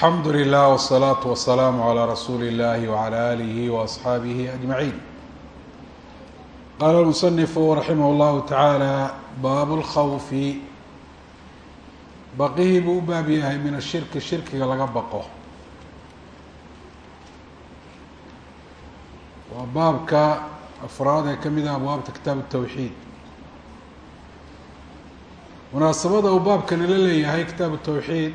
alxamdu lilah wالsalaaةu wasalaamu عalى rasuuli اllahi wعalى alihi waasxaabihi ajmaciin qaala اlmusanifu raximah اllahu tacaala baabu اlkhawfi baqihii buu u baab yahay min ashirki shirkiga laga baqo waa baabka afraad ee ka mid ah abwaabta kitaab الtawxiid munaasabada uu baabkani la leeyahay kitaab الtawxiid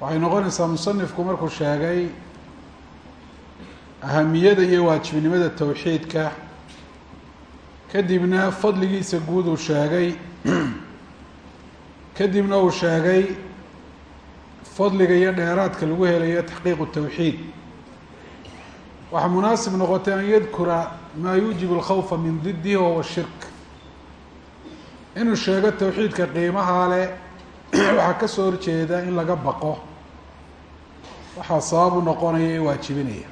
waxay noqonaysaa musanifku markuu sheegay ahamiyada iyo waajibnimada towxiidka kadibna fadligiisa guud uu sheegay kadibna uu sheegay fadliga iyo dheeraadka lagu helayo taxqiiqu towxiid waxaa munaasib noqotay an yadkura maa yuujibu alkhawfa min didihi wahuwa shirk. Inuu sheego towxiidka qiimaha leh waxaa ka soo horjeeda in laga baqo. Waxaa sababu noqonaya ee waajibinaya.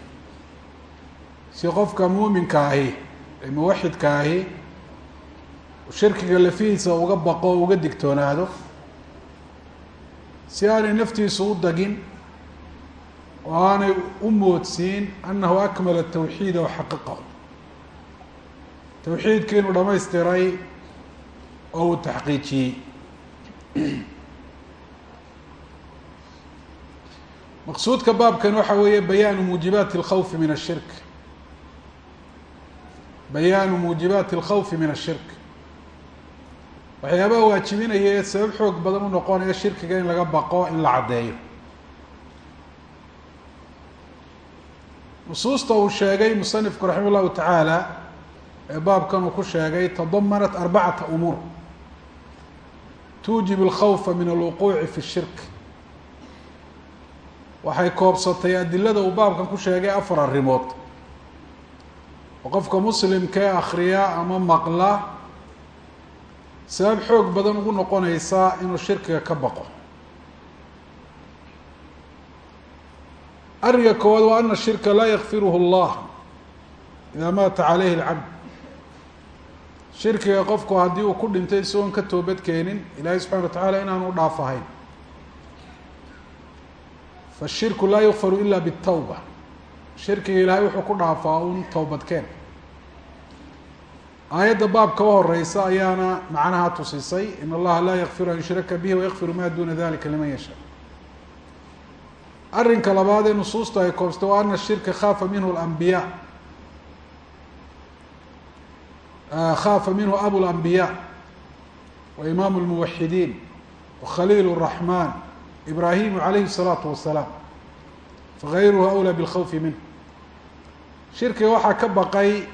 Si qofka muuminka ahi ee muwaxidka ahi shirkiga lafihiisa uga baqo o uga digtoonaado si aanay naftiisu u dagin oo aanay u moodsiin annahu akmala tawxiida wa xaqiqahu tawxiidkii inuu dhamaystiray oo uu taxqiijiyey maqsuudka baabkan waxa weeye bayaanu muujibaati اlkhawfi min ashirk. Bayaanu muujibaati اlkhawfi min ashirk. Waxyaabaha waajibinaya ee sabab xoog badan u noqonaya shirkiga in laga baqo in la caddeeyo. Nusuusta uu sheegay musanifku raxima llahu tacaala ee baabkan uu ku sheegay tadamanat arbacata umuur. Tuujib alkhawfa min alwuquuci fi shirk waxay koobsatay adilada uu baabkan ku sheegay afar arrimood. Oo qofka muslimkee akhriya ama maqla sabab xoog badan ugu noqonaysa inuu shirkiga ka baqo. Arrinka koowaad waa ana shirka laa yakfiruhu اllah idaa maata caleyhi اlcabd shirkiga qofku haddii uu ku dhintay isagoon ka toobad keenin ilaahay subxana wa tacaala inaanu u dhaaf ahayn fashirku laa yukfaru ila bitawba shirkiga ilaahay wuxuu ku dhaafaa un towbadkeen. aayadda baabka u horeysa ayaana macnaha tusisay in allaha laa yakfiru an yushraka bihi wayakfiru ma duna dalika liman yashaa arrinka labaad ee nusuusta ay koobstay waa ana shirka khaafa minhu lambiya khaafa minhu abu lambiya wa imaamu lmuwaxidiin wa khaliil الraxman ibraahimu calayhi الsalaatu wasalaam fagayruhu awlaa bilkhawfi minh shirkiga waxaa ka baqay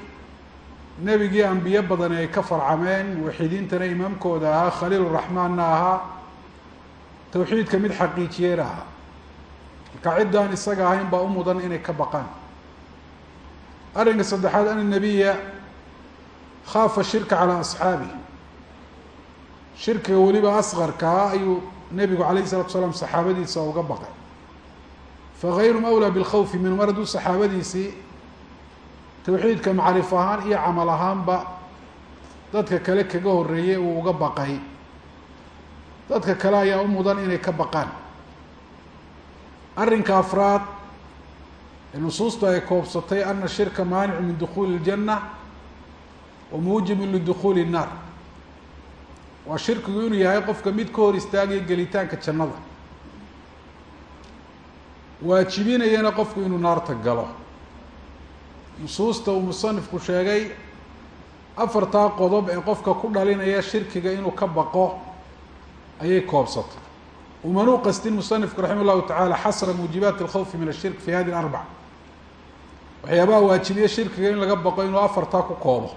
nebigii ambiye badani ay ka farcameen muwaxidiintana imaamkooda ahaa khaliil raxmaanna ahaa towxiidka mid xaqiijiyeyna ahaa marka ciddaan isaga ahayn baa u mudan inay ka baqaan arrinka saddexaad ana nabiya khaafa shirka calaa asxaabih shirkiga weliba asqarkaa ayuu nebigu calayh isalatu salaam saxaabadiisa uga baqay fagayrum awlaa bilkhawfi minhu mar hadduu saxaabadiisii towxiidka macrif ahaan iyo camal ahaanba dadka kale kaga horeeyey uu uga baqay dadka kale ayaa u mudan inay ka baqaan arrinka afraad ee nusuustu ay koobsatay ana shirka maanicu min dukhuuli اljanna wa muujibun lidukhuuli الnaar waa shirkigu inuu yahay qofka mid ka hor istaagaya gelitaanka jannada. Waajibinayana qofku inuu naarta galo. Nusuusta uu musanifku sheegay afartaa qodob ee qofka ku dhalinaya shirkiga inuu ka baqo ayay koobsatay. Umanuu qastin musanifku raxima llahu tacaala xasra muujibaati alkhawfi min ashirk fi hadi larbac waxyaabaha waajibiye shirkiga in laga baqo inuu afartaa ku koobo.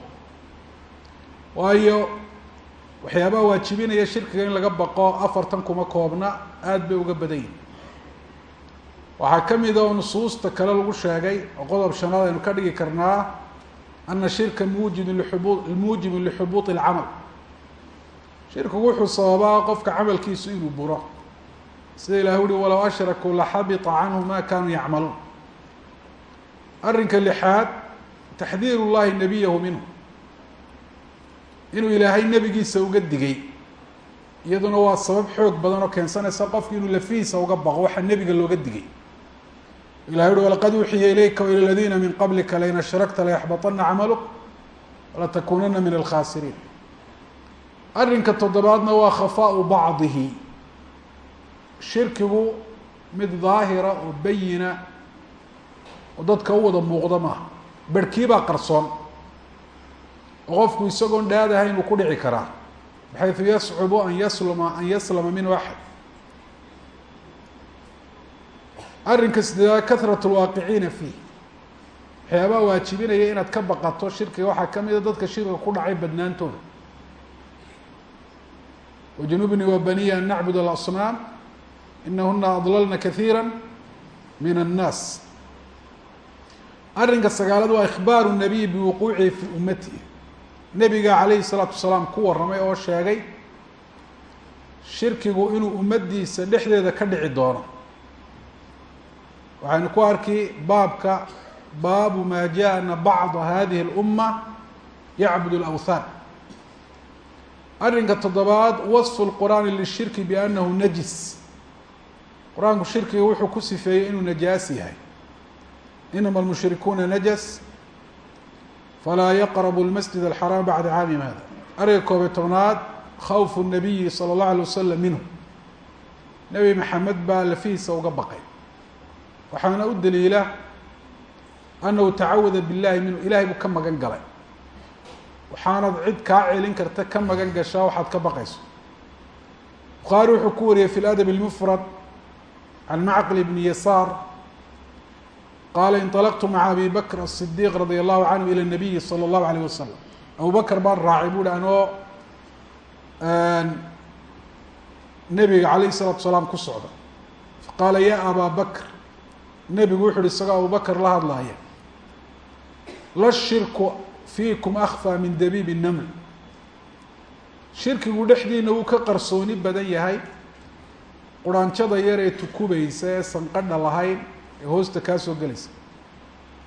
Waayo waxyaabaha waajibinaya shirkiga in laga baqo afartan kuma koobna aada bay uga badan yihiin waxaa ka mid oo nusuusta kale lagu sheegay oo qodob shanaad aynu ka dhigi karnaa ana shirka muujibun lixubu muujibun lixubuuط اlcamal shirkigu wuxuu sababaa qofka camalkiisu inuu buro. Sida ilahi uhi walow ashrakuu laxabita canhu ma kanuu yacmaluun. Arrinka lixaad taxdiir llahi nabiyahu minhu inuu ilaahay nebigiisa uga digay. Iyaduna waa sabab xoog badan oo keensanaysa qofki inuu lafihiisa uga baqo waxaa nebiga looga digay. Ilahay uhi walaqad uuxiya ilayka waila ladiina min qablika lain ashrakta layaxbaطana camaluk walatakunana min alkhasiriin arrinka toddobaadna waa khafaau bacdihi. Shirkigu mid daahira oo bayina oo dadka u wada muuqda maaha. Berhkiibaa qarsoon oo qofku isagoon dhaadahayn uu ku dhici karaa. Baxayثu yascubu an yasluma an yaslama minhu axad arrinka sideedaad kahrat اlwaaqiciina fiih waxyaabaha waajibinaya inaad ka baqato shirkiga. Waxaa ka mida dadka shirkiga ku dhacay badnaantooda. Wajnubni wa baniya an nacbud alasnaam. Inahuna adlalna kahiira min annaas. Arrinka sagaalaad waa ikhbaaru nabiy biwuquucihi fi ummatihi nebiga calayhi salaatu wasalaam ku warramay oo sheegay shirkigu inuu ummaddiisa dhexdeeda ka dhici doono. Waxaynu ku arki baabka baabu maa jaa ana bacda hadihi اlumma yacbud اlawthan arrinka toddobaad wasfu lqur'aani lishirki biannahu najis. Qur'aanku shirkiga wuxuu ku sifeeyey inuu najaas yahay. Inama almushrikuuna najas falaa yaqrabu lmasjid alxaraam bacda caamim hada arrinka koobiy tobnaad khawfu nabiyi sala allahu alay wasalam minhu nebi maxamed baa lafihiisa uga baqay waxaana u daliila annahu tacawada billahi minhu ilahay buu ka magan galay waxaanad cid kaa celin karta ka magan gashaa waxaad ka baqayso bukhaari wuxuu ku wariyey fi ladab اlmufrad can macql bni yasaar qaala inطalaqtu maca abi bakr الصidiq radi allahu canhu ilى الnabiyi salى اllahu alayh wasalam abu bakr baan raacay bu uhi anoo nebiga alayh الsalatu salaam ku socda faqaala ya aba bakr nebigu wuxu uhi isagoo abu bakr la hadlaaya la shirku fiikum akfى min dabiib الnml shirkigu dhexdiina wuu ka qarsooni badan yahay quraanjada yar ee tukubaysa ee sanqadha lahayn ee hoosta kaa soo gelaysa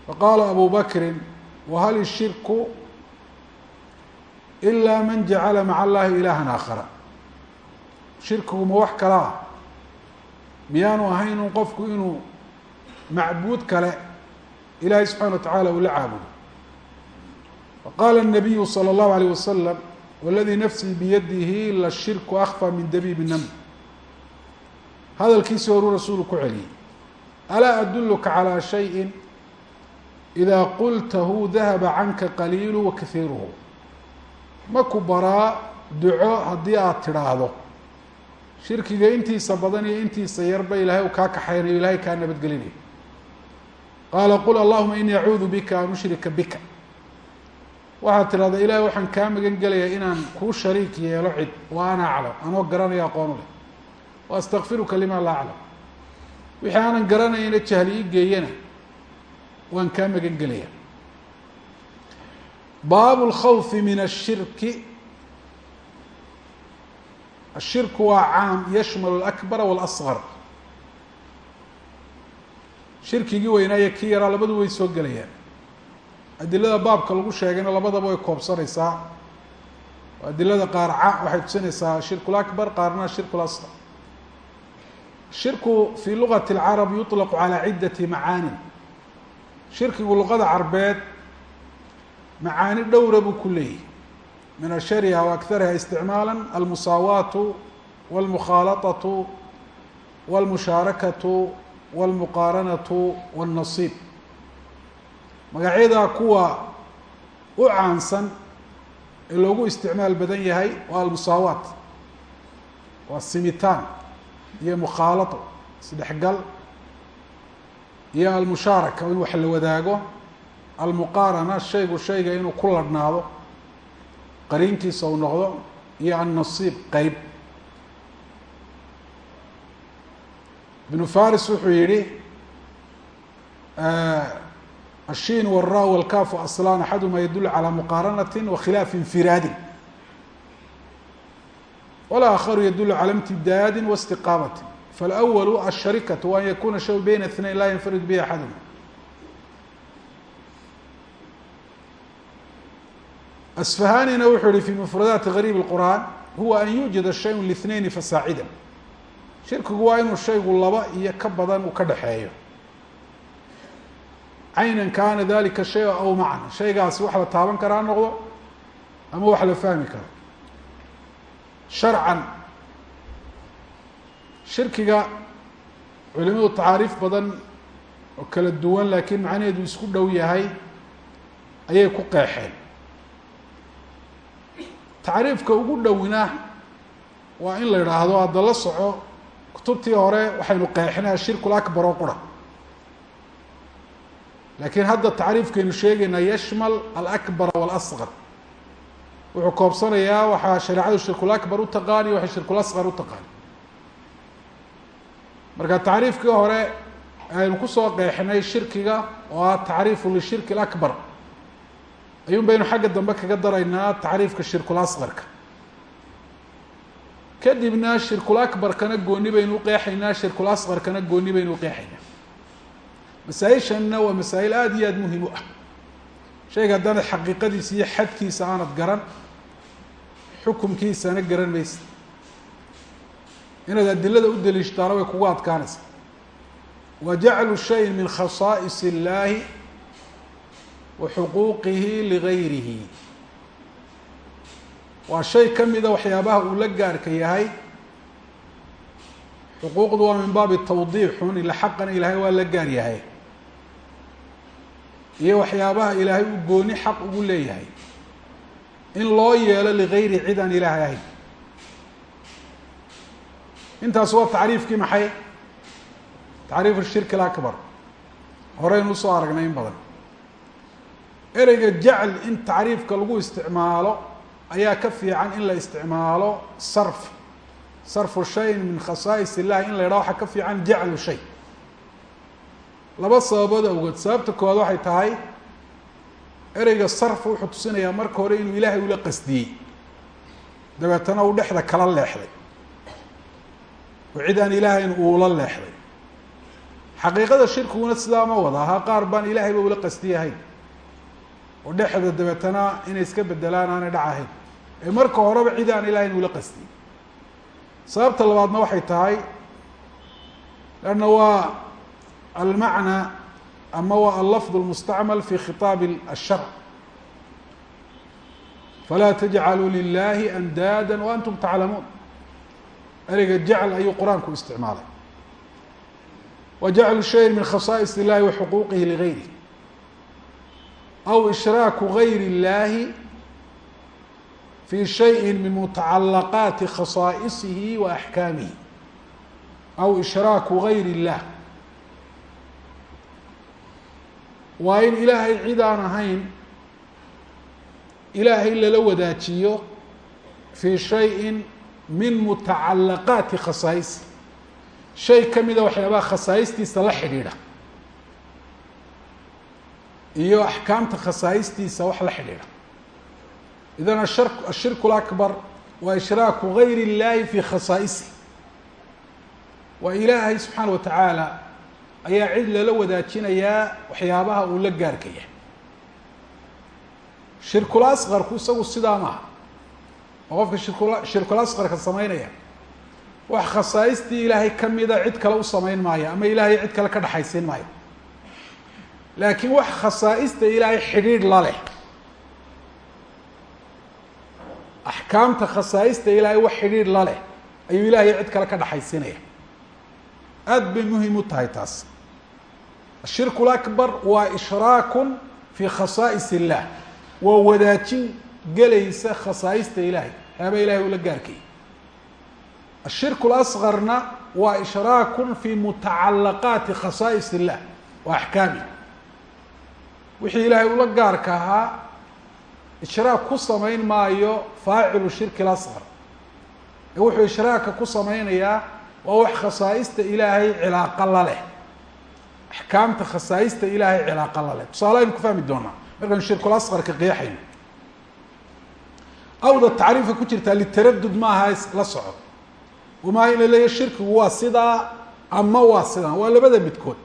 faqaala abu bakrin wahal ishirku ilaa man jacala maca allahi ilahan aakhara shirkigu ma wax kala ah miyaanu ahayn un qofku inuu macbuud kale ilaahay subxana wa tacaala uu la caabudo faqaala الnabiyu salى اllahu alayh wasalam waladii nafsii biyadihi la shirku akfى min dabiib naml hadalkiisii horuu rasuulu ku celiyey alaa aduluka calىa shayi idaa qultahu dahaba canka qaliilu wa kahiiruhu ma ku baraa duco haddii aada tidhaahdo. Shirkiga intiisa badan iyo intiisa yarba ilaahay kaa kaxaynayo ilahay kaa nabadgelinayo qaala qul allahuma inii acuudu bika an ushrika bika. Waxaad tidhahdaa ilahay waxaan kaa magan gelayaa inaan kuu shariik yeelo cid wa ana aclam anoo garanaya aqoonu leh. Wa astakfiruka lima laa aclam wixii aanan garanayna jahli ii geeyana waan kaa magan gelaya baabu اlkhawfi min الshirki ashirku waa caam yashmal اlakbara wاlasgar shirkigii weynaayo kii yaraa labadu way soo gelayaan adilada baabka lagu sheegayna labadaba way koobsanaysaa adilada qaar ca waxay tusinaysaa shirku lakbar qaarna shirku lasqar shirku fii lugati اlcarab yuطlaqu calaa ciddati macaanin shirkigu luqada carbeed macaani dhowra buu ku leeyahy min ashariha wa akariha isticmaala almusaawaatu wاlmukhaalaطaةu wاlmushaarakatu wاlmuqaaranatu wاlnasiib magacyadaa kuwa u caansan ee loogu isticmaal badan yahay waa almusaawaat waa simitaan iyo mukhaalato isdhexgal iyo almushaaraka in wax la wadaago. Almuqaarana shaygu shayga inuu ku ladhnaado qariintiisa uu noqdo iyo annasiib qeyb. Ibnu faris wuxuu yihi ashin wara walkafu aslan axaduma yadul calى muqaaranati wakhilaaf infiraadi wاlآakharu yadul calى اmtidaadi واstiqaamati faاlأwl الsharikaة وan yakuna shaw byn اثnayn la ynfarid bih axaduma asfahanina wuxuu yihi fi mfradaati غarيb الqur'an huwa an yuujida shayun liثnaini fasaacida shirkigu waa inuu shaygu laba iyo ka badan uu ka dhexeeyo caynan kaana dalika shay aw macna shaygaasi wax la taaban karaa noqdo ama wax la fahmi karo sharcan. Shirkiga culimadu tacaariif badan oo kala duwan laakiin macnaheedu isku dhow yahay ayay ku qeexeen. Tacriifka ugu dhowina waa in la idhaahdo hadda la soco kutubtii hore waxaynu qeexinay ashirku lakbar oo qura. Laakiin hadda tacriifkaynu sheegaynaa yashmal alakbara walasqar wuxuu koobsanayaa waxaa shareecadu shirkulakbar taqaani waxay shirkulasqar u taqaani marka tacriifkii hore aynu ku soo qeexnay shirkiga oo ah tacriifu lishirki alakbar ayuun baynu xagga dambe kaga daraynaa tacriifka shirkulasqarka kadibna shirkulakbarkana gooni baynu uqeexaynaa shirkulasqarkana gooni baynu uqeexaynaa masaaishanna waa masaa'il aada iyo aada muhiim u ah shayga haddaanad xaqiiqadiisa iyo xadkiisa aanad garan xukumkiisana garan maysa. Inaad adilada u daliishtaana way kugu adkaanaysa. Wa jaclu shayin min khasaa'is illaahi wa xuquuqihi ligayrihi waa shay ka mida waxyaabaha uu la gaarka yahay. Xuquuqdu waa min baabi tawdiixun ila xaqana ilaahay waa la gaar yahay iyo waxyaabaha ilaahay uu gooni xaq ugu leeyahay. In loo yeelo ligayri cid aan ilaahay ahayn. Intaas waa tacriifkii maxay? Tacriif shirki alakbar. Horeynu u soo aragnay in badan. Ereyga jacl in tacriifka lagu isticmaalo ayaa ka fiican in la isticmaalo sarf. Sarfu shayin min khasaa'is illahi in la yidhaho waxaa ka fiican jaclu shay laba sababood awgood sababta koowaad waxay tahay ereyga sarf wuxuu tusinayaa marka hore inuu ilaahay ula qasdiyey. Dabeetana uu dhexda kala leexday. Oo cid aan ilaahayn uula leexday. Xaqiiqada shirkiguna sidaa ma wada ahaa qaar baan ilaahayba ula qasdiyahayn oo dhexda dabeetana inay iska bedelaan aanay dhac ahayn. Ee marka horeba cid aan ilahayn ula qasdiyey sababta labaadna waxay tahay lanna waa almacna ama waa allafd اlmustacmal fi khitaab الsharc falaa tajcaluu lilahi andaada waantum taclamuun ereyga jacl ayuu qur-aanku isticmaalay wa jaclu shayin min khasaa'is illahi wa xuquuqihi ligayri aw ishraaku gayr اllahi fi shayi min mutacalaqaati khasaa'isihi wa axkaamihi aw ishraaku gayr اllah waa in ilaahay cid aan ahayn ilaahay lala wadaajiyo fii shayin min mutacalaqaati khasaa'isi shay ka mida waxyaabaha khasaa'istiisa la xidhiidha. Iyo axkaamta khasaa'istiisa wax la xidhiidha. Idan ashar ashirku lakbar waa ishraaku gayr اllahi fi khasaa'isi. Waa ilaahay subxaana wa tacaala ayaa cid lala wadaajinayaa waxyaabaha uu la gaarkaya. Shirkul asqarku isagu sidaa maaha oo qofka shirkul shirkul asqarka samaynaya. Wax khasaa'istii ilaahay kamida cid kale u samayn maayo ama ilaahay cid kale ka dhexaysiin maayo. Laakiin wax khasaa'ista ilaahay xidhiidh la leh. Axkaamta khasaa'ista ilaahay wax xidhiidh la leh ayuu ilaahay cid kale ka dhexaysiinaya aada bay muhiim u tahay taas. Ashirku lakbar waa ishraakun fi khasaa'is illah. Waa wadaajin gelaysa khasaa'ista ilaahay. Waxyaaba ilahay ula gaarkaya ashirku lasqarna waa ishraakun fi mutacalaqaati khasaa'is illah wa axkaami wixii ilaahay ula gaarka ahaa ishraak ku samayn maayo faacilu shirki lasqar ee wuxuu ishraaka ku samaynayaa waa wax khasaa'ista ilaahay cilaaqa la leh. Axkaamta khasaa'ista ilaahay cilaaqa la leh. Tusaale aynu ku fahmi doonaa. Markaynu shirkul asqarka qeexayno. Awda tacriifka ku jirtaa litaradud maaha la soco wamaa in la leeya shirkigu waa sidaa ama waa sidaa waa labada midkood.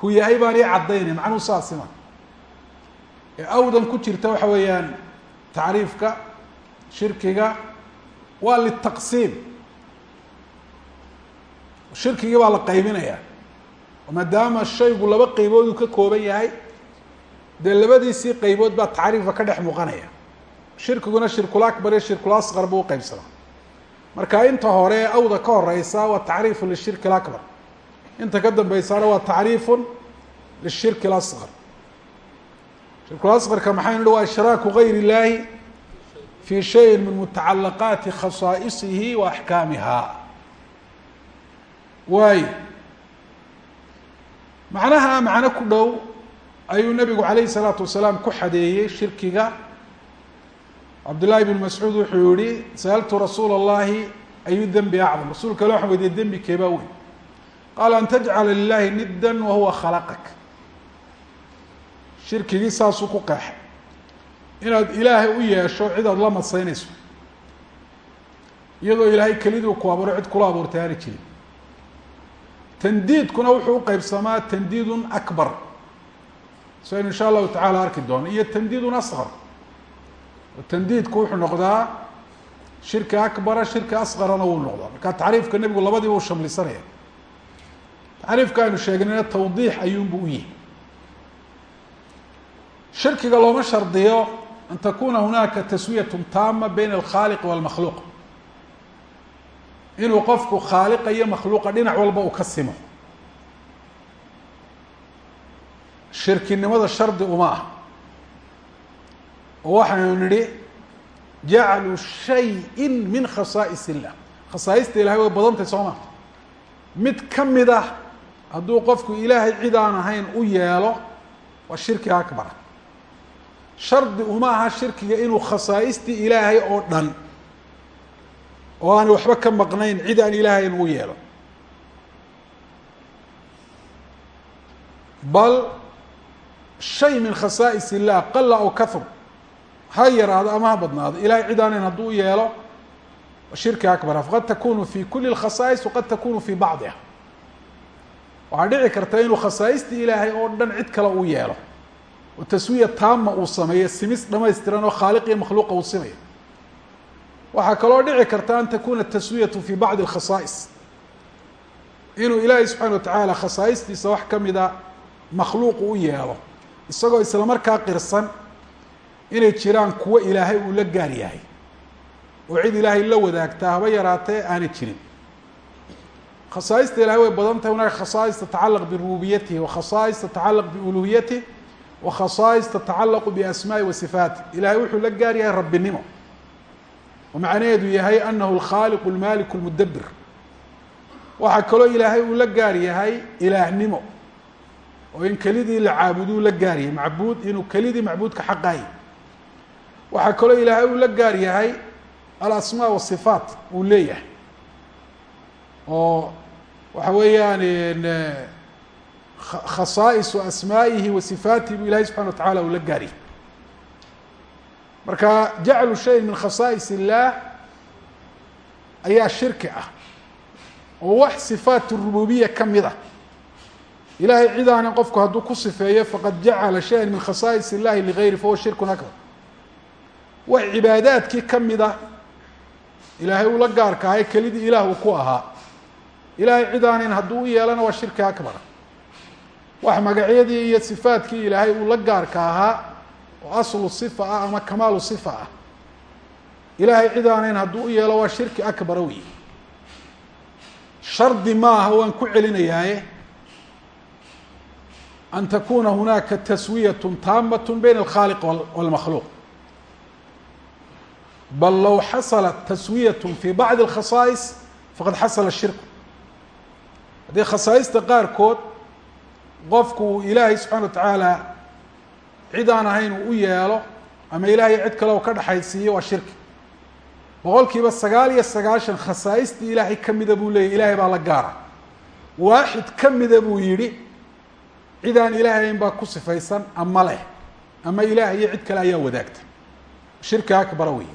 Ku yahay baan ii caddaynay macnuu saasima ee awdan ku jirta waxa weeyaan tacriifka shirkiga waa litaqsiim shirkigii baa la qaybinayaa. Maadaama shaygu laba qaybood uu ka kooban yahay dee labadiisii qaybood baa tacriifka ka dhex muuqanaya. Shirkiguna shirkulakbar iyo shirkulasqar buu u uqeybsamaa marka inta hore awda ka horeysa waa tacriifu lishirki lakbar inta ka dambaysaana waa tacriifun lishirki lasqar shirkulasqarka maxaynu hi waa ishraaku gayr illaahi fii shayin min mutacalaqaati khasaa'isihi wa axkaamiha waayo macnaha macno ku dhow ayuu nabigu calayhi salaatu wasalaam ku xadeeyey shirkiga. Cabdullaahi ibnu mascuud wuxuu yihi sa'altu rasuula allahi ayu dembi acdam rasuulka lo waxaan weydiiyey dembi keebaa weyn. Qaala an tajcala lilahi niddan wahuwa khalaqak. Shirkigii saasuu ku qeexay. Inaad ilaahay u yeesho cid aada la madsaynayso iyadoo ilaahay keliduu ku abuuro cid kula abuurtay aana jirin tandiidkuna wuxuu uqeybsamaa tandiidun akbar. Saynu insha allahu tacala arki doono iyo tandiidun asqar tandiidku wuxuu noqdaa shirki akbara shirki asqarana wuu noqdaa. Marka tacriifka nebigu labadiiba u shamlisanaya. Tacriifka aynu sheegnayna tawdiix ayuunbu u yihi shirkiga looma shardiyo an takuna hunaaka taswiyat taama bayna alkhaaliq walmakhluuq inuu qofku khaaliqa iyo makhluuqa dhinac walba uu ka simo. Shirkinimada shardi uma ah oo waxaynu nidhi jaclu shayin min khasaa'is illah khasaaista ilahay way badantay soo ma? Mid ka mid ah hadduu qofku ilaahay cid aan ahayn u yeelo waa shirki akbara shardi uma aha shirkiga inuu khasaaistii ilaahay oo dhan oo aan waxba ka maqnayn cid aan ilaahay in u yeelo. Bal shay min khasaa'is illah qala aw kahur ha yaraado ama ha badnaado. Ilahay cid aanan hadduu u yeelo shirki akbara faqad takunu fi kuli اkhasaa'is waqad takunu fi bacdiha. Waxaa dhici karta inuu khasaaistii ilaahay oo dhan cid kale uu yeelo. Oo taswiya taama uu sameeyo simis dhamaystiran oo khaaliq iyo makhluuqa uu simayo waxaa kaloo dhici karta an takuna taswiyatu fi bacdi اlkhasaa'is inuu ilaahay subxaana watacaala khasaa'istiisa wax kamida makhluuqu u yeelo. Isagoo isla markaa qirsan inay jiraan kuwo ilaahay uu la gaar yahay. Oo cid ilaahay la wadaagtaa haba yaraatee aanay jirin. Khasaaista ilahay way badan tahay hunaaka khasaa'is tatacalaq birububiyatihi wa khasaa'is tatacalaq biuluhiyatih wa khasaa'is tatacalaqu biasmaa'i wa sifaatih ilahay wuxuu la gaar yahay rabbinimo macnaheedu yahay anahu alkhaaliqu almaaliku lmudabir waxaa kaloo ilaahay uu la gaar yahay ilaahnimo oo in kelidii la caabuduu la gaar yahay macbuud inuu kelidii macbuudka xaqaay waxaa kaloo ilaahay uu la gaar yahay alasmaa wasifaat uu leeyahay oo waxa weeyaan khasaa'isu asmaa'ihi wa sifaatihi buu ilahay subxana wa tacala uu la gaar yahay marka jaclu shayin min khasaa'is illaah ayaa shirki ah. Oo wax sifaat rububiya ka mid a ilahay cidaanin qofku hadduu ku sifeeyo faqad jacala shayan min khasaa'is illahi ligayri fahuwa shirkun akbar. Wax cibaadaadkii ka mid a ilaahay uu la gaarka ahay kelidii ilaah uu ku ahaa. Ilaahay cidaanin hadduu u yeelana waa shirki akbara wax magacyadii iyo sifaadkii ilaahay uu la gaarka ahaa oo aslu sifa ah ama kamaalu sifa ah. Ilaahay cid aanayn hadduu u yeelo waa shirki akbara wey shardi maaha waan ku celinayaaye. An takuna hunaaka taswiyat taamat bayn alkhaaliq wاlmakhluuq bal low xasalat taswiyat fi bacdi اlkhasaais faqad xasala shirku. Haddii khasaaista qaarkood qofku ilaahay subxana wa tacaala cid aan ahayn uu u yeelo ama ilaahay cid kale u ka dhexaysiiyo waa shirki. Boqol kiiba sagaal iyo sagaashan khasaaistii ilaahay kamida buu leeyay ilaahay baa la gaara waaxid kamida buu yihi cid aan ilaahayn baa ku sifaysan ama leh ama ilaah iyo cid kale ayaa wadaagta. Shirki akbara wey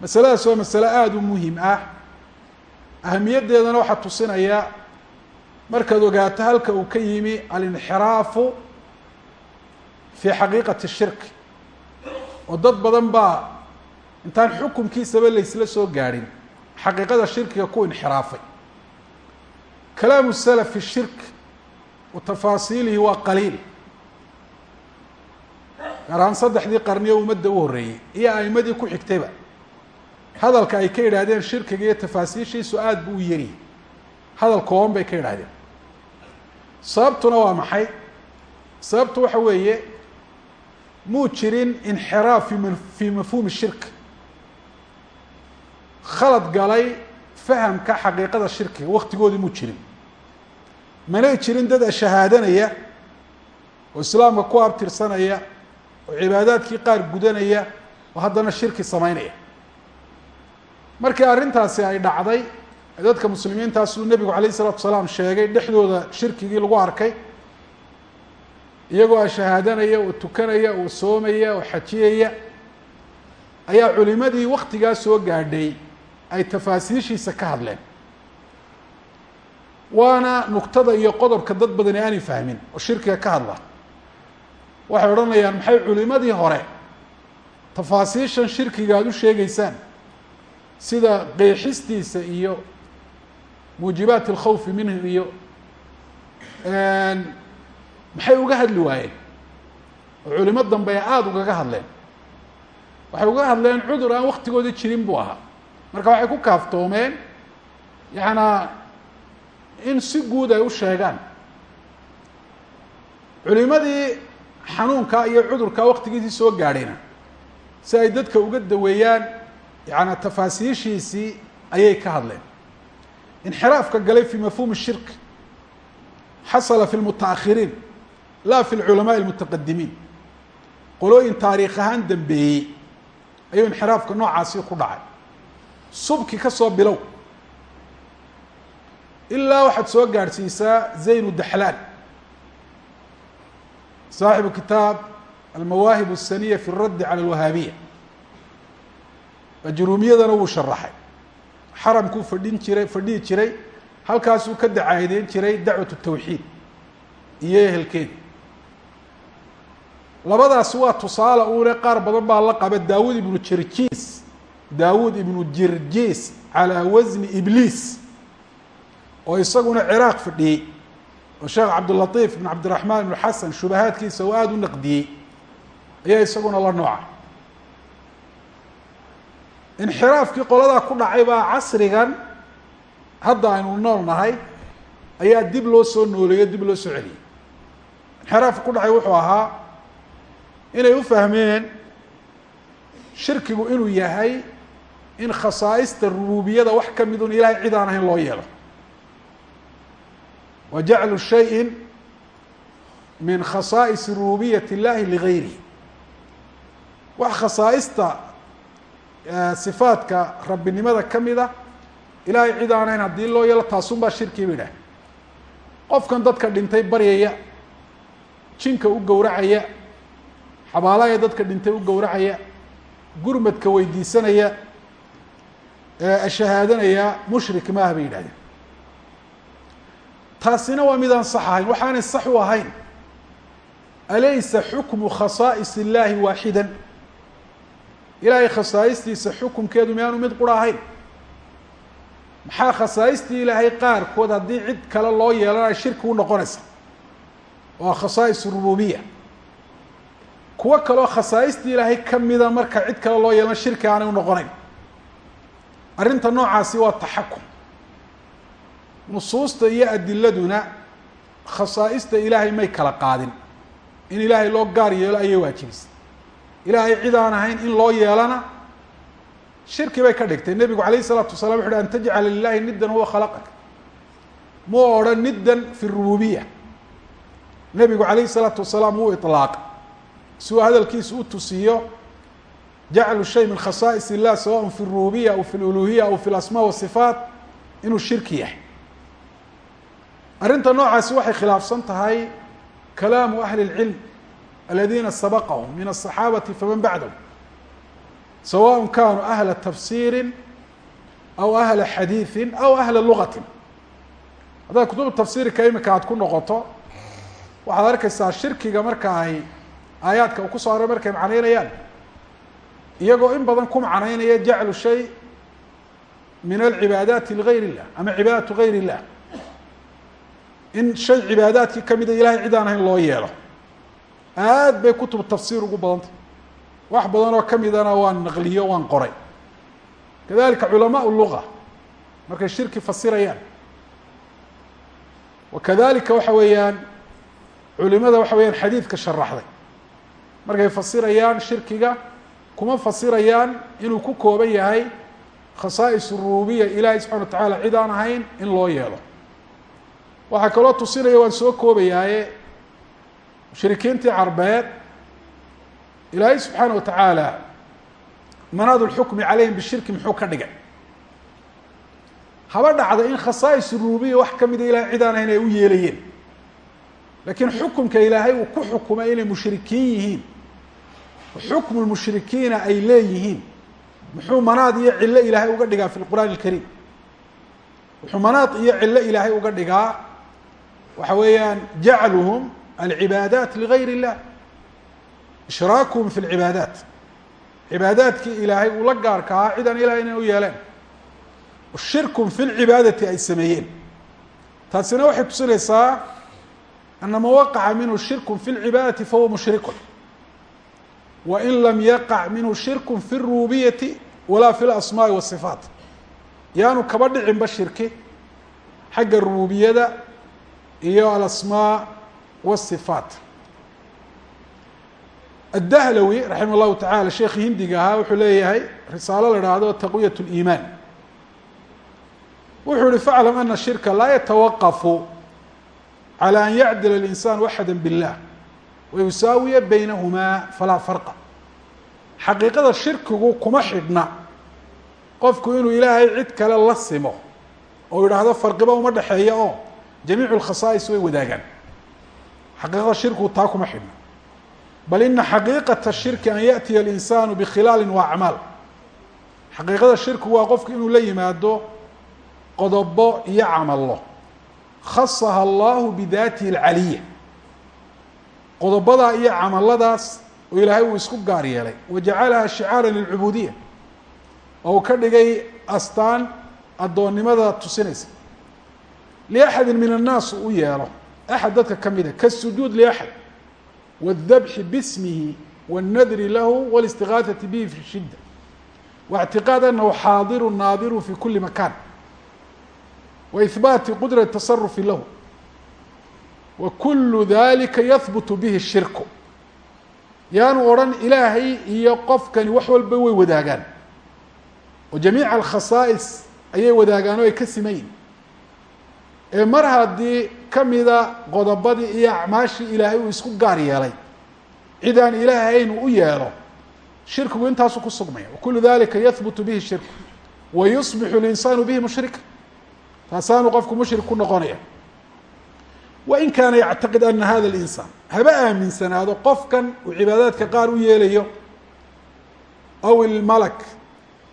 masaladaas waa masale aada u muhiim ah. Ahamiyaddeedana waxaa tusinaya markaad ogaato halka uu ka yimi alinxiraafu fi xaqiiqati shirk. Oo dad badan baa intaan xukumkiisaba laysla soo gaadhin xaqiiqada shirkiga ku inxiraafay. Kalaamu salaf fi shirk wa tafaasiilihi waa qaliil. Gaar ahaan saddexdii qarniyo ummadda u horreeyey iyo a'imadii ku xigtayba. Hadalka ay ka yidhaahdeen shirkiga iyo tafaasiishiisu aada buu u yari hadal kooban bay ka yidhaahdeen. Sababtuna waa maxay? Sababtu waxa weeye muu jirin inxiraaf fi fii mafhuumi shirk. Khalad galay fahamka xaqiiqada shirkiga waktigoodii muu jirin. Manay jirin dad shahaadanaya oo islaamka ku abtirsanaya oo cibaadaadkii qaar gudanaya oo haddana shirki samaynaya. Markii arrintaasi ay dhacday dadka muslimiintaasuu nebigu calayh isalaatu salaam sheegay dhexdooda shirkigii lagu arkay iyagoo shahaadanaya oo tukanaya oo soomaya oo xajiyaya ayaa culimadii waktigaa soo gaadhay ay tafaasiishiisa ka hadleen. Waana nugtada iyo qodobka dad badani aanay fahmin oo shirkiga ka hadla. Waxay odhanayaan maxay culimadii hore tafaasiishan shirkiga aada u sheegeysaan sida qeexistiisa iyo muujibaat alkhawfi minhu iyo maxay uga hadli waayeen? Oo culimo dambe aada ugaga hadleen. Waxay uga hadleen cudur aan waktigoodii jirin buu ahaa. Marka waxay ku kaaftoomeen yacanaa in si guud ay u sheegaan. Culimadii xanuunkaa iyo cudurkaa waktigiisii soo gaadhayna si ay dadka uga daweeyaan yacanaa tafaasiishiisii ayay ka hadleen. Inxiraafka galay fi mafhuum shirk xasala fi lmutaahiriin la fi lculamaai almutaqadimiin qolooyin taariikh ahaan dambeeyey ayuu inxiraafka noocaasi ku dhacay subki ka soo bilow ilaa waxaad soo gaadhsiisaa zaynu daxlaan saaxibu kitaab almawaahib الsaniya fi اraddi calى اlwahaabiya ajruumiyadana wuu sharaxay xaramkuu fadhin jiray fadhihi jiray halkaasuu ka dacaadeyn jiray dacwat الtawxiid iyo ehelkeeda labadaasi waa tusaale uune qaar badan baa la qaba daawud ibnu jirjiis. Daawud ibnu jirjiis calaa wasni ibliis oo isaguna ciraaq fadhiyey oo sheekh cabdilatiif ibn cabdiraxmaan ibnu xasan shubahaadkiisa oo aada u naqdiyey. Ayaa isaguna la nooca inxiraafkii qoladaa ku dhacay baa casrigan hadda aynu nool nahay ayaa dib loo soo nooleeyo dib loo soo celiyey. Inxiraafka ku dhacay wuxuu ahaa inay u fahmeen shirkigu inuu yahay in khasaa'ista rububiyada wax ka midun ilahay cid aan ahayn loo yeelo. Wa jaclu shayin min khasaa'is rububiyat اllahi ligayrihi wax khasaa'ista sifaadka rabbinimada ka mida ilaahay cid aan ahayn haddii loo yeelo taasun baa shirki ba idhaah qofkan dadka dhintay baryaya jinka u gowracaya xabaalaya dadka dhintay u gowracaya gurmadka weydiisanaya shahaadanaya mushrik maaha bay yidhahdeen. Taasina waa midaan sax ahayn waxaanay sax u ahayn. Alaysa xukmu khasaa'is illaahi waaxidan? Ilaahay khasaa'istiisa xukumkeedu miyaanu mid qura ahayn? Maxaa khasaaistii ilaahay qaarkood haddii cid kale loo yeelanayo shirki u noqonaysa? Waa khasaa'is rububiya kuwo kaloo khasaaistii ilaahay ka mida marka cid kale loo yeelma shirki aanay u noqonayn. Arrinta noocaasi waa taxakum. Nusuusta iyo adiladuna khasaaista ilaahay may kala qaadin. In ilaahay loo gaar yeelo ayay waajibisay ilaahay cid aan ahayn in loo yeelana shirki bay ka dhigtay. Nebigu alayh isalaatu wasalaam wuxu uhi an tajcala lilaahi niddan huwa khalaqak. Muu odhan niddan fi rububiya nebigu alayh isalaatu wasalaam wuu ilaaq si uu hadalkiisa u tusiyo jaclu shay min khasaa'is illah sawaء fi الrububiya aw fi اluluhiya aw fi اlasma wasifaat inuu shirki yahay arrinta noocaasi waxay khilaafsan tahay kalaamu ahli اlcilm aladiina sabaqahum min الصaxaabati faman bacdahum sawaء kanuu ahla tafsiiri aw ahla xadiiثi aw ahla lugati haddaad kutubu tafsiirka imika aad ku noqoto waxaad arkaysaa shirkiga marka ay aayaadka uu ku soo aroray markay macnaynayaan. Iyagoo in badan ku macnaynaya jaclu shay min alcibaadaati ligayr illah ama cibaadatu gayr illah in shay cibaadaadkii kamida ilahay cid aan ahayn loo yeelo. Aad bay kutubu tafsiir ugu badantay. Wax badan oo kamidana waan naqliyo waan qoray. Kadalika culamaau luga markay shirki fasirayaan. Wa kadalika waxa weeyaan culimada waxa weyaan xadiidka sharaxday markay fasirayaan shirkiga kuma fasirayaan inuu ku kooban yahay khasaa'is rububiya ilaahay subxana wa tacaala cid aan ahayn in loo yeelo. Waxaa kaloo tusinaya waan soo koobayaaye mushrikiintii carbeed ilaahay subxaana wa tacaala manaad lxukmi calayhim bishirki muxuu ka dhigay. Haba dhacda in khasaa'is rububiya wax kamida ilahay cid aan ahayn ay u yeelayeen. Lakiin xukumka ilaahay uu ku xukumay inay mushrikiin yihiin xukmu lmushrikiina ay leeyihiin muxuu manaad iyo cilo ilaahay uga dhigaa fi lqur'aan alkariim wuxuu manaad iyo cilo ilaahay uga dhigaa waxa weeyaan jacluhum alcibaadaat ligayr illah ishraakuhum fi lcibaadaat cibaadaadkii ilaahay uu la gaarka ahaa cid aan ilahay inay u yeeleen shirkum fi lcibaadati ay sameeyeen taasina waxay tusinaysaa ana ma waqaca minhu shirku fi lcibaadati fahuwa mushrikun wain lam yaqac minhu shirku fi lrububiyati walaa fi lasmaai wasifaat yaanu kaba dhicinba shirki xagga rububiyada iyo alasmaa wasifaat addahlawi raximah llahu tacala sheekhi hindiga ahaa wuxuu leeyahay risaalo la ihahdo taqwiyat liimaan wuxuu yihi faclam ana shirka laa yatawaqafu calى an yacdil اlinsaan waxada biاllah wayusaawiya baynahumaa falaa farqa xaqiiqada shirkigu kuma xidhna qofku inuu ilaahay cid kale la simo oo yidhaahdo farqiba uma dhexeeya oo jamiicu lkhasaa'is way wadaagaan xaqiiqada shirkigu taa kuma xidhna bal ina xaqiiqata shirki an yaأtiya اlinsaanu bkhilaali wa acmaal xaqiiqada shirkigu waa qofku inuu la yimaado qodobo iyo camalo khasaha allahu bidaatihi alcaliya qodobadaa iyo camaladaas oo ilaahay uu isku gaar yeelay. Wajacalaha shicaara lilcubuudiya oo uu ka dhigay astaan addoonnimada tusinaysa. Liaxadin min annaas u yeelo. Axad dadka ka mida kasujuud liaxad. Waaldabxi bismihi waannadri lahu walistigaahati bihi fi shidda. Waictiqaad anahu xaadiru naadiru fi kuli makan wa ihbaati qudrati tasarufi lahu wa kulu dalika yahbutu bihi shirku. Yaanu odhan ilaahay iyo qofkani wax walba way wadaagaan. Oo jamiica alkhasaa'is ayay wadaagaan oo ay ka simayin ee mar haddii kamida qodobadii iyo acmaashii ilaahay uu isku gaar yeelay cid aan ilaahay inu u yeelo shirkigu intaasu ku sugmaya. Wakulu dalika yahbutu bihi shirku. Wa yusbixu linsaanu bihi mushrika taasaanu qofku mushrik ku noqonaya wain kaana yactaqid ana hada linsaan haba aaminsanaado qofkan uu cibaadaadka qaar u yeelayo aw ilmalak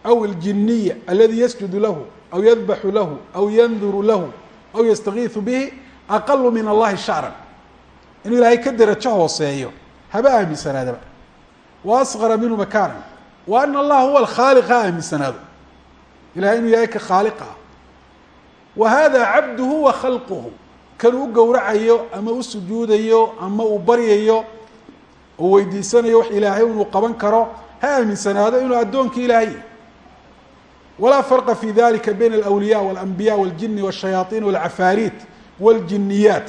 aw iljiniya aladii yasjudu lahu aw yadbaxu lahu aw yanduru lahu aw yastakiisu bihi aqalu min allahi shacran inuu ilaahay ka derajo hooseeyo haba aaminsanaadaba. Wa asqara minhu makaanan wa ana allaha huwa alkhaaliq ha aaminsanaado. Ilahay inuu yahay ka khaaliqa. Ah wa hada cabduhu wa khalquhu kan u gowracayo ama u sujuudayo ama uu baryayo oo weydiisanayo wax ilaahay inuu qaban karo ha aaminsanaado inuu addoonkii ilaahay walaa farqa fi dalika bayna alawliya walanbiya waljini wاshayaaطin wاlcafaariit wاljiniyaat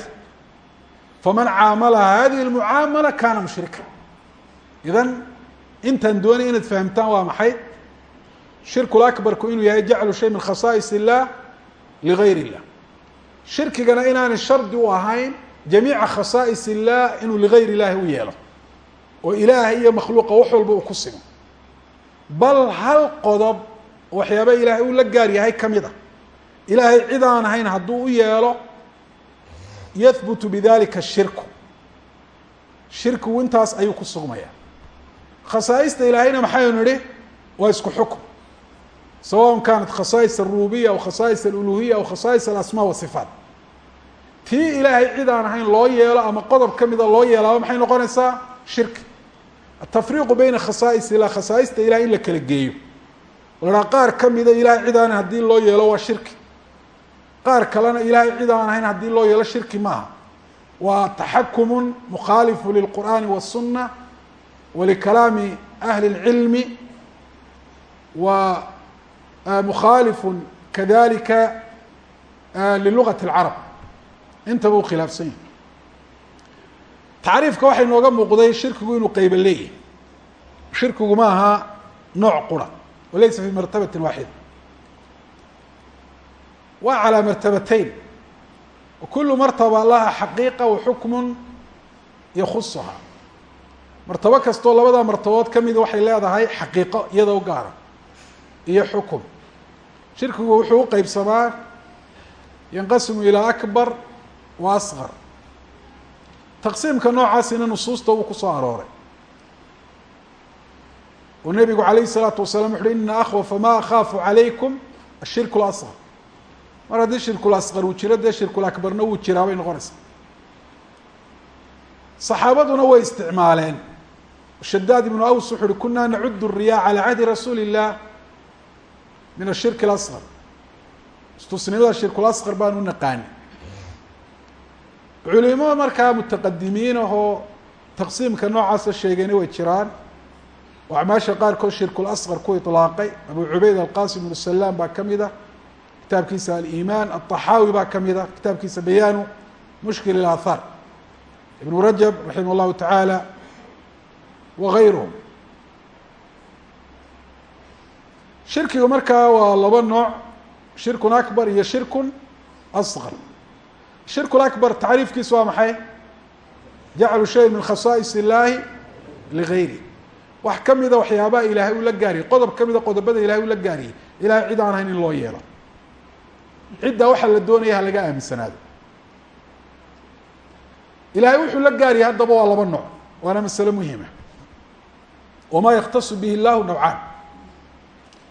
faman caamalaha hadihi اlmucaamala kana mushrika idan intaan doonay inaad fahamtaan waa maxay shirku lakbarku inuu yahay jaclu shay min khasaa'is illah ligayr illah shirkigana inaanay shardi u ahayn jamiica khasaa'is illah inuu ligayr illaahi u yeelo oo ilaahay iyo makhluuqa wax walba uu ku simo. Bal hal qodob waxyaaba ilaahay uu la gaar yahay ka mid a. Ilaahay cid aan ahayn hadduu u yeelo yahbutu bidalika shirku. Shirkigu intaas ayuu ku sugmaya. Khasaa'ista ilaahayna maxaynu nidhi waa isku xukum sawaء kanat khasaais aلrububiya aw khasaais aluluhiya aw khasaais alasma wasifaat tii ilaahay cid aan ahayn loo yeelo ama qodob ka mida loo yeelaaba maxay noqonaysaa shirki atafriiqu beyna khasaa'is ilah khasaaista ilahay in la kala geeyo lahaa qaar ka mida ilahay cid aan haddii loo yeelo waa shirki qaar kalena ilahay cid aan ahayn haddii loo yeelo shirki maaha waa taxakumu mukhaalifu lilqur'aani waالsuna walikalaami ahli اlcilmi wa mukhaalifu kadalika lilugat اlcarab intaba u khilaafsan yahi tacriifka waxay nooga muuqday shirkigu inuu qeyba leeyahay shirkigu ma aha nooc qura walaysa fi martabati waaxida waa calaa martabatayn wakulu martaba laha xaqiiqa wa xukmun yakusuha martabo kastoo labada martabood kamida waxay leedahay xaqiiqo iyada u gaara iyo xukum shirkigu wuxuu u qeybsamaa yanqasimu ilaa akbar wa asqar taqsiimka noocaasina nusuusta wuu ku soo arooray. Oo nebigu calayhi salaatu wasalaam wuxu uhi ina akhwafa ma akhaafu calaykum ashirku lasqar mar haddii shirkul asqar uu jiro dee shirkul akbarna wuu jiraa bay noqonaysaa. Saxaabaduna way isticmaaleen. Shadaad ibnu aws wuxu uhi kunaa nacudu riyaa calaa cahdi rasuuli illah min ashirk اlasqar istusnimada shirkulasqar baan u naqaani culimo markaa mutaqadimiin ahoo taqsiimka noocaasa sheegayna way jiraan oo acmaasha qaarkood shirkul asqar ku iطlaaqay abu cubayd alqasim ibnu salaam baa ka mid a kitaabkiisa alimaan aلطaxaawi baa ka mid a kitaabkiisa bayaanu mushkil اlaathaar ibnu rajab raximah اllahu tacaala wagayruhum shirkiga markaa waa laba nooc shirkun akbar iyo shirkun asqar shirku akbar tacriifkiisu waa maxay? Jaclu shay min khasaa'is illaahi ligayri wax ka mida waxyaabaha ilaahay uu la gaariyay qodob ka mida qodobada ilahay uu la gaariyay ilahay cid aan ahayn in loo yeelo. Ciddaa waxaa la doonaya ha laga aaminsanaado. Ilahay wuxuu la gaariyay haddaba waa laba nooc waana masale muhima wamaa yakhtasu bihi llahu nawcaan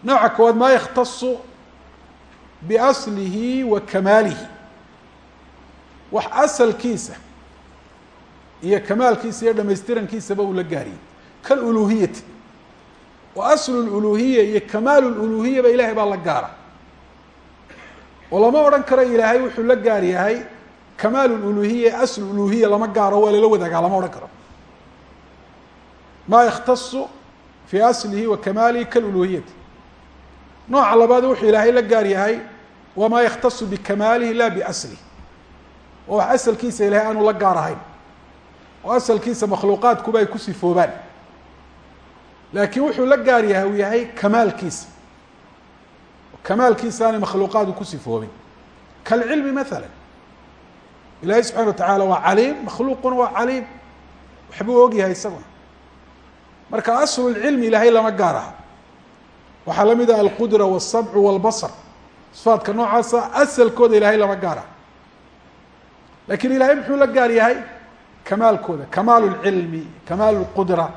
nooca koowaad maa yakhtasu biaslihi wa kamaalihi. Wax asalkiisa iyo kamaalkiisa iyo dhamaystirankiisaba uu la gaariyay kaluluhiyati wa aslu luluhiya iyo kamaalu luluhiya ba ilahay baa la gaara oo lama odhan karo ilaahay wuxuu la gaar yahay kamaalu luluhiya aslu uluhiya lama gaaro waa lala wadaagaa lama odhan karo. Maa yakhtasu fii aslihi wa kamaalihi kaluluhiyati nooca labaad wuxuu ilaahay la gaar yahay wamaa yakhtasu bikamaalihi la biaslihi oo wax asalkiisa ilahay aanu la gaar ahayn oo asalkiisa makhluuqaadkuba ay ku sifoobaan. Laakiin wuxuu la gaar yahay uu yahay kamaalkiisa. Kamaalkiisa aanay makhluuqaadu ku sifoobin. Kalcilmi maala subxana wa tacaala waa caliim makhluuquna waa caliim. Waxbuu ogyahay isaguna marka aslu lcilmi ilaahay lama gaar aha waxaa la mid ah alqudra walsamcu walbasar. Sifaadka noocaasa asalkooda ilahay lama gaar aha laakiin ilahay muxuu la gaar yahay? Kamaalkooda. Kamaalu lcilmi kamaalu lqudra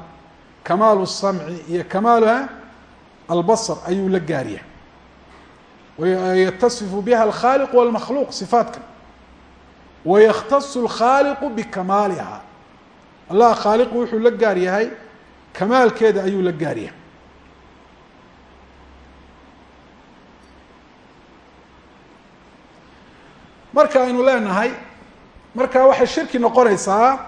kamaalu samci iyo kamaaluha albasar ayuu la gaar yahay. Yatasifu biha alkhaaliq walmakhluuq sifaadka wayakhtasu alkhaaliqu bikamaaliha allah khaaliqu wuxuu la gaar yahay kamaalkeeda ayuu la gaar yahay marka aynu leenahay marka waxay shirki noqonaysaa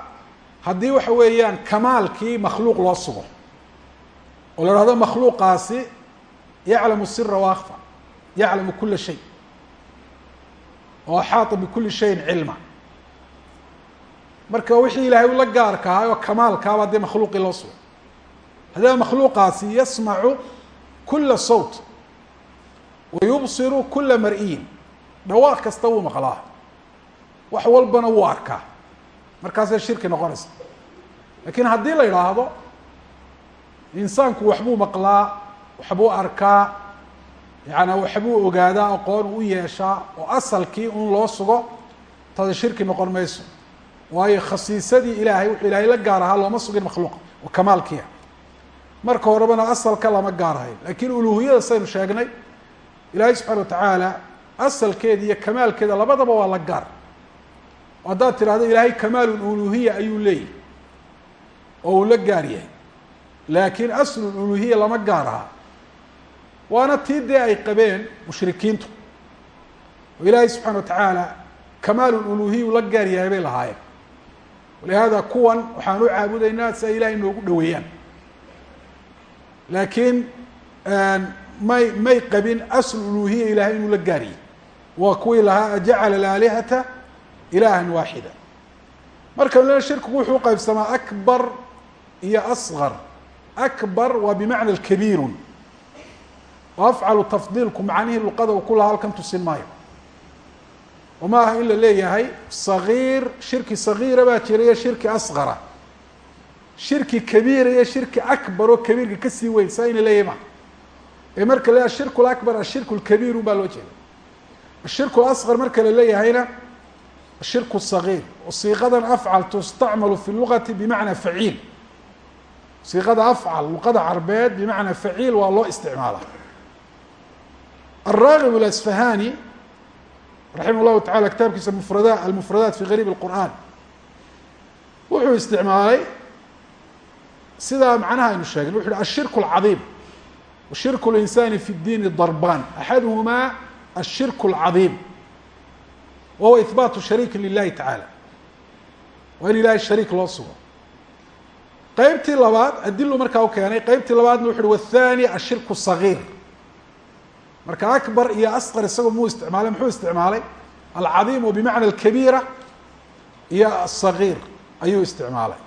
haddii waxa weeyaan kamaalkii makhluuq loo sugo. Oo la hahdo makhluuqaasi yaclamu sira waakfa yaclamu kula shay. Oo axaata bikuli shayin cilma. Marka wixii ilaahay ula gaarka ahaa oo kamaalkaaba dee makhluuqii loo sugo. Haddaba makhluuqaasi yasmacu kula sawt wa yubsiru kula mar-iyin dhawaaq kasta wuu maqlaa. Wax walbana wuu arkaa. Markaasay shirki noqonaysa. Lakin haddii la idhaahdo insaanku waxbuu maqlaa waxbuu arkaa yaani waxbuu ogaadaa aqoon u yeeshaa oo asalkii un loo sugo tada shirki noqon mayso. Waayo khasiisadii ilaahay wuxuu ilaahay la gaar ahaa looma sugin makhluuqa oo kamaalkiia marka horebana asalka lama gaarahayn laakiin uluhiyada saynu sheegnay ilaahay subxana wa tacaala asalkeeda iyo kamaalkeeda labadaba waa la gaar. Haddaad tidhahdo ilaahay kamaal uluhiya ayuu leeyahy oo uu la gaar yahay. Laakiin aslu uluhiya lama gaar aha waana tii dee ay qabeen mushrikiintu. Oo ilaahay subxana wa tacaala kamaal uluhiya ula gaar yahay bay lahaayeen. Walihaada kuwan waxaan u caabudaynaa si ay ilahay noogu dhaweeyaan laakiin may may qabin asl uluhiya ilahay inuu la gaariyey waa kuwii lahaa ajacala alaalihata ilahan waaxida marka le shirkigu wuxuu uqaybsamaa akbar iyo asgar akbar waa bimacna kabiirun oo tafdiilku macnihii luqada uu ku lahaa halkan tusin maayo. Oo ma aha in la leeyahay sagiir shirki sagiira baa jira iyo shirki asgara shirki kabiira iyo shirki akbar oo kabiirka ka sii weyn saa ina leeyahay. Ma ee marka la ashirku lakbar ashirku lkabiirun baa loo jeeda ashirku lasqar marka la leeyahayna ashirku sagiir oo siiqadan afcal tustacmalu fi lugati bimacna faciil siiqada afcal luqada carbeed bimacnaa faciil waa loo isticmaala الراغب الأسفهاني رaحimه الlahu taعalى kitaabkiisa mfrada almfradaat fi غarيb الqur'an wuxuu isticmaalay sidaa macnaha aynu sheegay wuxu uhi الshirك الcaظيم وshirك الإنسان في الdين ضربان أxadهma الshirك الcaظيم wahuwa إثbات شharيك للahi taعالى waa in ilahay shariik loo sugo qeybtii labaad adilu markaa u keenay qeybtii labaadna wuxu uhi والثاني الshirك الصغير marka akbar iyo asqar isagoo muu isticmaalay muxuu isticmaalay alcadiim oo bimacna alkabiira iyo asagiir ayuu isticmaalay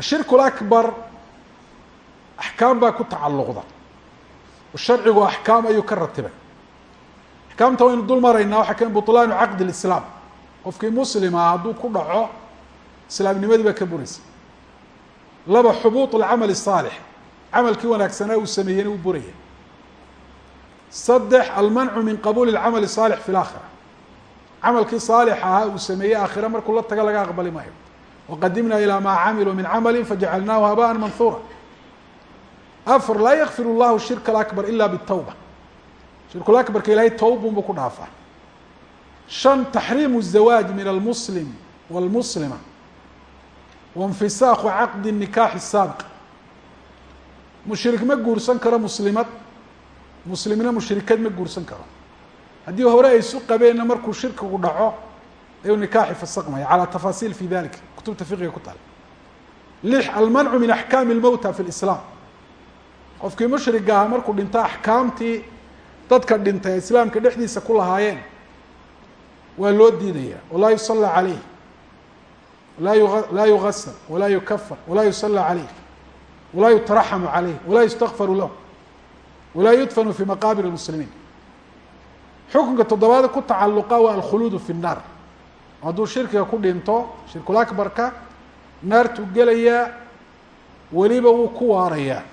ashirku lakbar axkaam baa ku tacalluqda oo sharcigu axkaam ayuu ka ratibay axkaamta waynu dul maraynaa waxaa ka butlaanu caqdi lislaam qofkii muslimaa hadduu ku dhaco islaamnimadii baa ka buraysa laba xubuut alcamal الsaalix camalkii wanaagsanaa uu sameeyeyna uu buraya saddex almancu min qabuuli اlcamali الsaalix fi اlaakhira camalkii saalix ahaa uu sameeyey aakhira markuu la taga laga aqbali maayo waqadimna ilaa maa camiluu min camali fajacalnaahu habaan manhuura afar laa yakfir اllahu shirka alakbar ila bالtawba shirkulakbarka ilahay tawbun buu ku dhaafaa shan taxriimu الzawaaj min almuslim wاlmuslima wainfisaaqu caqdi nikaaxi saabiq mushrik ma guursan karo muslimad muslimna mushrikad ma guursan karo haddii hore ay isu qabeenna markuu shirkigu dhaco ayuu nikaaxi fasaqmaya calaa tafaasiil fi dalika kutubta fiqiga ku taal lix almancu min axkaami اlmowta fi lislaam qofkii mushriga aha markuu dhinto axkaamtii dadka dhintay islaamka dhexdiisa ku lahaayeen. Waa loo diidaya walaa yusala caleyh laa laa yugasal walaa yukafan walaa yusala caleyh walaa yutaraxamu caleyh walaa yustakfaru lahu. Walaa yudfanu fi maqaabir muslimiin xukunka toddobaad ku tacaluqa waa alkhuluudu fi nnaar. Hadduu shirkiga ku dhinto shirkulakbarka naartuu gelayaa weliba wuu ku waarayaa.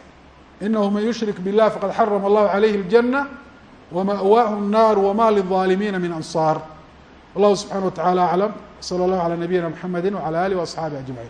Inahu man yushrik biاllah faqad xarama allahu calayhi اljana wma'waahu الnar wma lلظaalimiina min anصaar wallahu subxanaه wa taعalى aclam slى اllah عalى nabiyina mxamedi wعalى alih وaصxaabihi aجmaعin